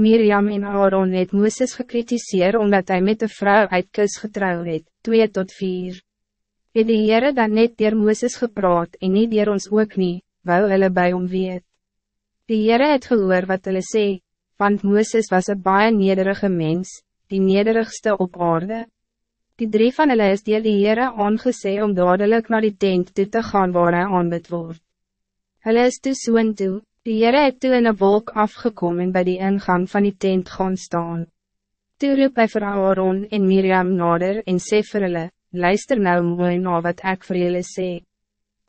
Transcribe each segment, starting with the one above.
Miriam en Aaron het Mooses gekritiseer omdat hij met de vrouw uit kus getrouw het, 2 tot 4. Het die Heere dan net dier Mooses gepraat en nie dier ons ook nie, wou hulle by hom weet. Die Heere het gehoor wat hulle sê, want Mooses was een baie nederige mens, die nederigste op aarde. Die drie van hulle is dier die Heere aangesê om dadelijk naar die tent toe te gaan waar hy aanbid word. Hulle is toe soon toe, Die Heere het toe in een wolk afgekomen en bij die ingang van die tent gaan staan. Toe roep hy vir Aaron en Miriam nader en sê vir hulle, luister nou mooi na wat ik voor jullie sê.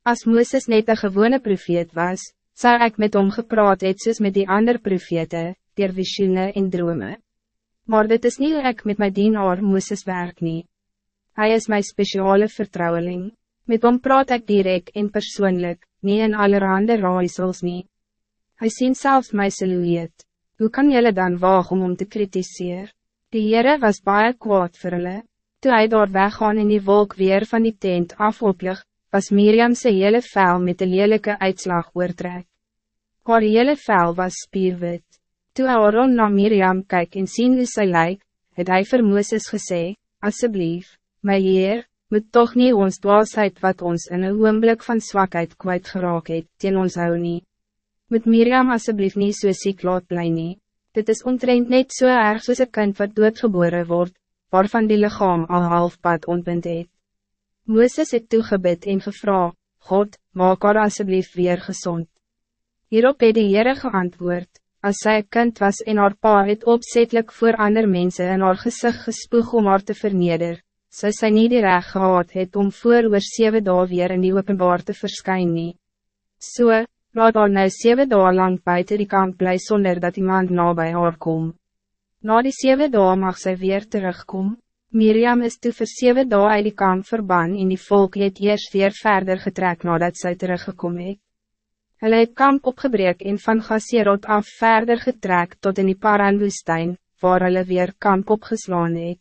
Als Mooses net een gewone profeet was, zou ik met hom gepraat het soos met die ander profete, dier visioene en drome. Maar dit is niet hoe ek met my dienaar Mooses werk nie. Hy is mijn speciale vertrouweling. Met hom praat ik direct en persoonlijk, niet in allerhande raaisels niet. Hij ziet zelfs my silhouet. Hoe kan jullie dan wagen om hom te kritiseren? Die Heere was baie kwaad vir hulle. Toe hy daar weggaan in die wolk weer van die tent afoplig, was Miriam sy hele vel met een lelijke uitslag oortrek. Haar hele vel was spierwit. Toe Aaron na Miriam kyk en sien hoe sy lyk, het hy vir Mooses gesê, Asseblief, my Heer, moet toch niet ons dwaasheid wat ons in een oomblik van zwakheid kwijt geraak het, teen ons hou nie moet Miriam alsjeblieft niet so ziek laat bly nie. Dit is ontrent net so erg soos een kind wat doodgebore wordt, waarvan die lichaam al halfpad ontbind het. Mooses het toegebid en gevra, God, maak haar alsjeblieft weer gezond. Hierop het die Heere geantwoord, als zij een kind was en haar pa het opzettelijk voor andere mensen en haar gezicht gespoeg om haar te verneder, so sy nie die recht gehad het om voor oor 7 dagen weer in die openbaar te verskyn So, Laat haar nou 7 dagen lang buiten die kamp bly zonder dat iemand na bij haar kom. Na die 7 dagen mag zij weer terugkom. Miriam is toe vir 7 dagen uit die kamp verban en die volk het eerst weer verder getrek nadat zij teruggekom het. Hulle het kamp opgebreek en van Gasserot af verder getrek tot in die Paranwoestijn, waar hulle weer kamp opgeslaan het.